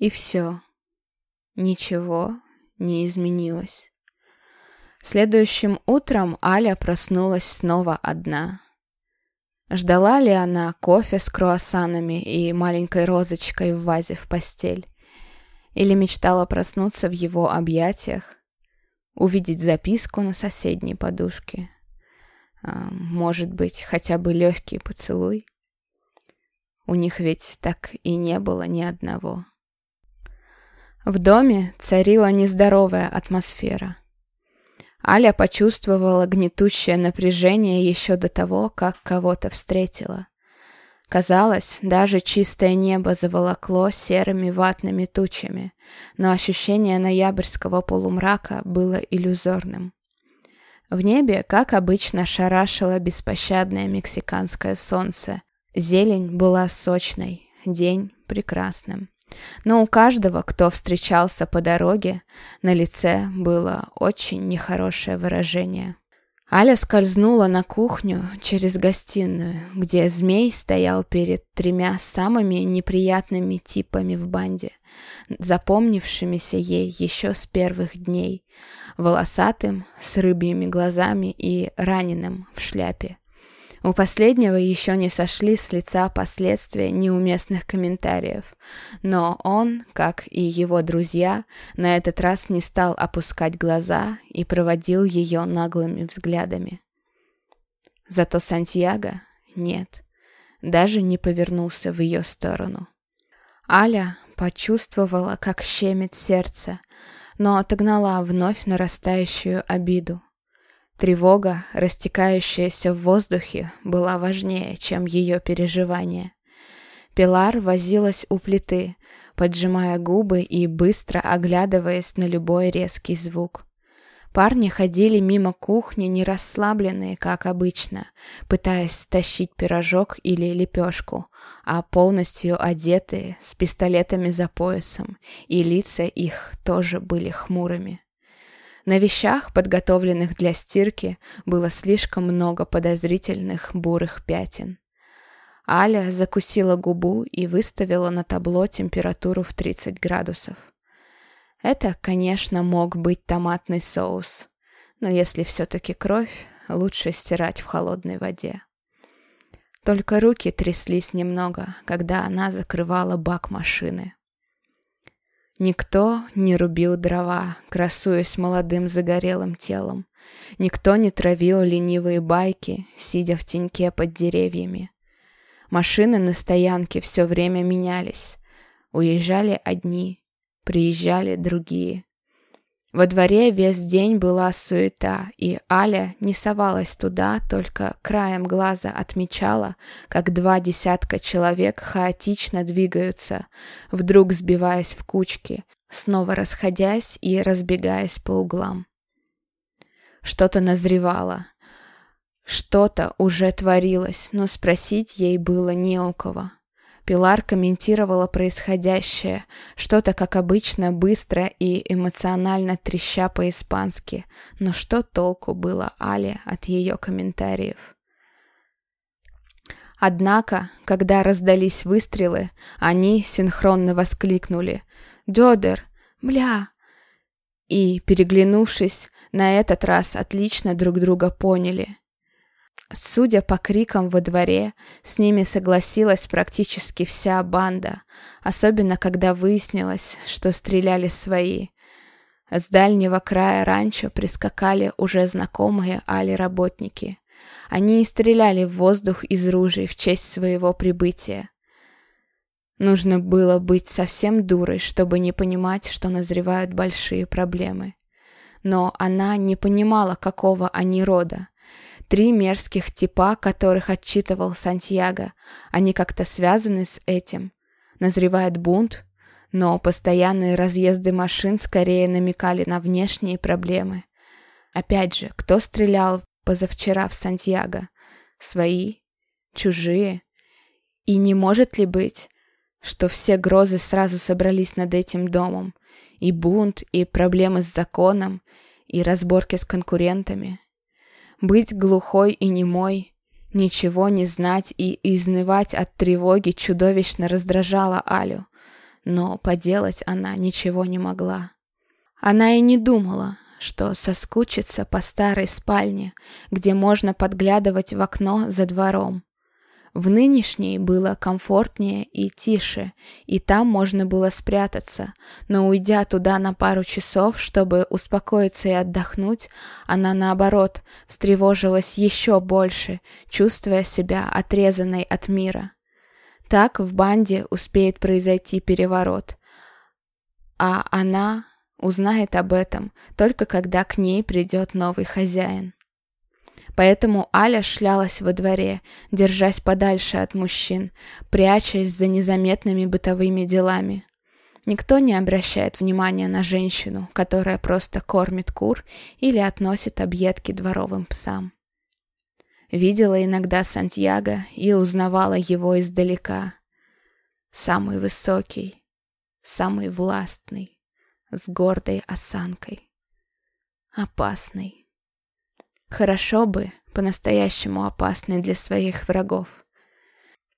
И все. Ничего не изменилось. Следующим утром Аля проснулась снова одна. Ждала ли она кофе с круассанами и маленькой розочкой в вазе в постель? Или мечтала проснуться в его объятиях, увидеть записку на соседней подушке? А, может быть, хотя бы легкий поцелуй? У них ведь так и не было ни одного. В доме царила нездоровая атмосфера. Аля почувствовала гнетущее напряжение еще до того, как кого-то встретила. Казалось, даже чистое небо заволокло серыми ватными тучами, но ощущение ноябрьского полумрака было иллюзорным. В небе, как обычно, шарашило беспощадное мексиканское солнце. Зелень была сочной, день прекрасным. Но у каждого, кто встречался по дороге, на лице было очень нехорошее выражение. Аля скользнула на кухню через гостиную, где змей стоял перед тремя самыми неприятными типами в банде, запомнившимися ей еще с первых дней, волосатым, с рыбьими глазами и раненым в шляпе. У последнего еще не сошли с лица последствия неуместных комментариев, но он, как и его друзья, на этот раз не стал опускать глаза и проводил ее наглыми взглядами. Зато Сантьяго нет, даже не повернулся в ее сторону. Аля почувствовала, как щемит сердце, но отогнала вновь нарастающую обиду. Тревога, растекающаяся в воздухе, была важнее, чем ее переживания. Пилар возилась у плиты, поджимая губы и быстро оглядываясь на любой резкий звук. Парни ходили мимо кухни не расслабленные, как обычно, пытаясь стащить пирожок или лепешку, а полностью одетые, с пистолетами за поясом, и лица их тоже были хмурыми. На вещах, подготовленных для стирки, было слишком много подозрительных бурых пятен. Аля закусила губу и выставила на табло температуру в 30 градусов. Это, конечно, мог быть томатный соус, но если все-таки кровь, лучше стирать в холодной воде. Только руки тряслись немного, когда она закрывала бак машины. Никто не рубил дрова, красуясь молодым загорелым телом. Никто не травил ленивые байки, сидя в теньке под деревьями. Машины на стоянке все время менялись. Уезжали одни, приезжали другие. Во дворе весь день была суета, и Аля не совалась туда, только краем глаза отмечала, как два десятка человек хаотично двигаются, вдруг сбиваясь в кучки, снова расходясь и разбегаясь по углам. Что-то назревало, что-то уже творилось, но спросить ей было не у кого. Пилар комментировала происходящее, что-то, как обычно, быстро и эмоционально треща по-испански, но что толку было Але от ее комментариев? Однако, когда раздались выстрелы, они синхронно воскликнули «Дёдер! Бля!» и, переглянувшись, на этот раз отлично друг друга поняли. Судя по крикам во дворе, с ними согласилась практически вся банда, особенно когда выяснилось, что стреляли свои. С дальнего края ранчо прискакали уже знакомые Али работники. Они и стреляли в воздух из ружей в честь своего прибытия. Нужно было быть совсем дурой, чтобы не понимать, что назревают большие проблемы. Но она не понимала, какого они рода. Три мерзких типа, которых отчитывал Сантьяго, они как-то связаны с этим. Назревает бунт, но постоянные разъезды машин скорее намекали на внешние проблемы. Опять же, кто стрелял позавчера в Сантьяго? Свои? Чужие? И не может ли быть, что все грозы сразу собрались над этим домом? И бунт, и проблемы с законом, и разборки с конкурентами? Быть глухой и немой, ничего не знать и изнывать от тревоги чудовищно раздражало Алю. но поделать она ничего не могла. Она и не думала, что соскучится по старой спальне, где можно подглядывать в окно за двором. В нынешней было комфортнее и тише, и там можно было спрятаться, но уйдя туда на пару часов, чтобы успокоиться и отдохнуть, она, наоборот, встревожилась еще больше, чувствуя себя отрезанной от мира. Так в банде успеет произойти переворот. А она узнает об этом только когда к ней придет новый хозяин. Поэтому Аля шлялась во дворе, держась подальше от мужчин, прячась за незаметными бытовыми делами. Никто не обращает внимания на женщину, которая просто кормит кур или относит объедки дворовым псам. Видела иногда Сантьяго и узнавала его издалека. Самый высокий, самый властный, с гордой осанкой. Опасный. Хорошо бы, по-настоящему опасный для своих врагов.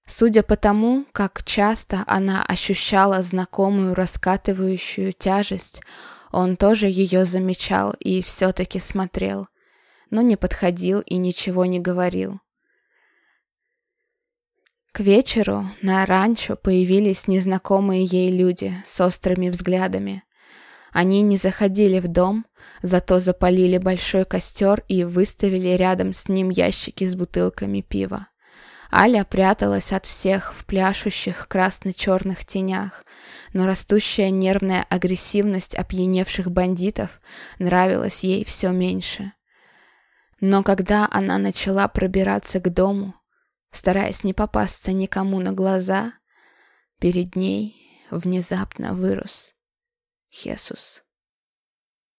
Судя по тому, как часто она ощущала знакомую раскатывающую тяжесть, он тоже ее замечал и все-таки смотрел, но не подходил и ничего не говорил. К вечеру на ранчо появились незнакомые ей люди с острыми взглядами. Они не заходили в дом, зато запалили большой костер и выставили рядом с ним ящики с бутылками пива. Аля пряталась от всех в пляшущих красно-черных тенях, но растущая нервная агрессивность опьяневших бандитов нравилась ей все меньше. Но когда она начала пробираться к дому, стараясь не попасться никому на глаза, перед ней внезапно вырос Jesus.